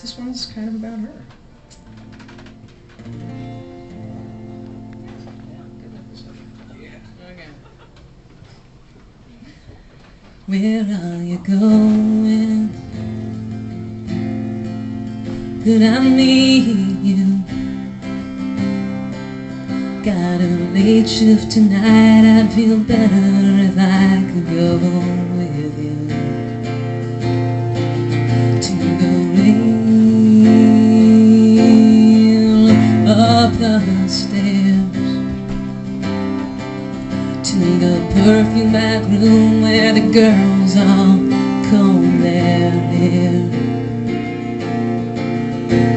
This one's kind of about her. Where are you going? Could I meet you? Got a late shift tonight, I'd feel better if I could go with you To the perfume back room where the girls all comb their hair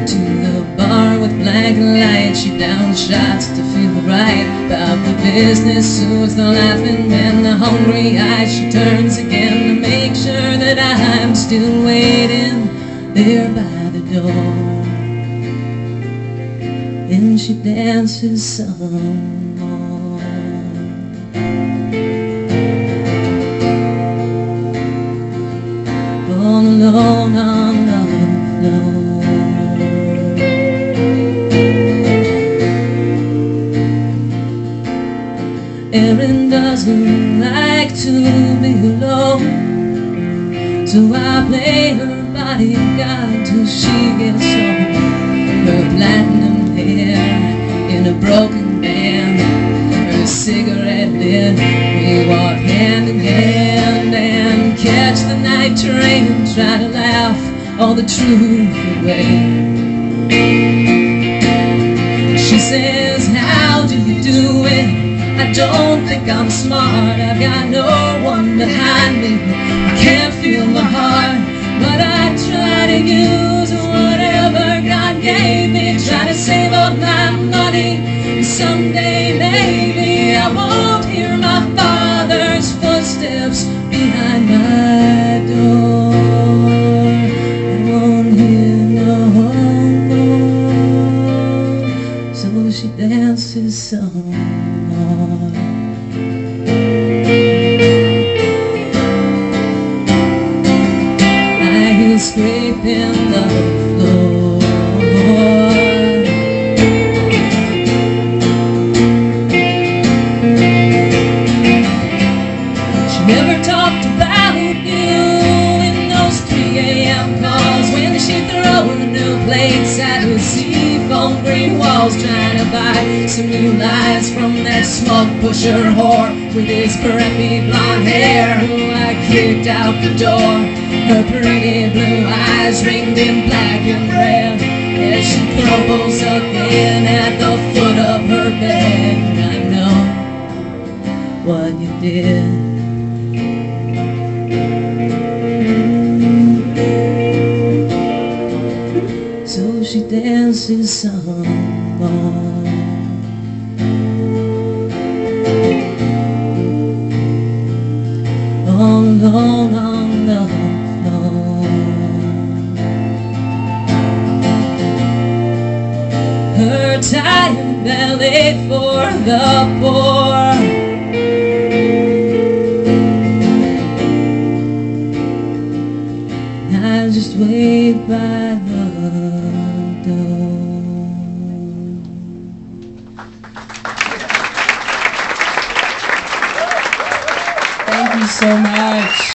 to the bar with black lights. She down shots to feel right about the business. Soothes the laughing and the hungry eyes. She turns again to make sure that I'm still waiting there by the door. Then she dances some Erin doesn't like to be alone. So I play her bodyguard till she gets home Her platinum hair in a broken band. Her cigarette lit We walk hand in hand And catch the night train And try to laugh all the truth away. She says, how do you do it? I don't think I'm smart. I've got no one behind me. I can't feel my heart. But I try to use whatever God gave me. Try to save up my money. And someday maybe I won't hear my father's footsteps Behind my dances some more I hear scraping the green walls Trying to buy some new lies from that smug pusher whore With his preppy blonde hair who I kicked out the door. Her pretty blue eyes ringed in black and red As she crumbles again at the foot dances some more All alone on the floor Her tired belly for the poor I just wait by the. Thank you so much.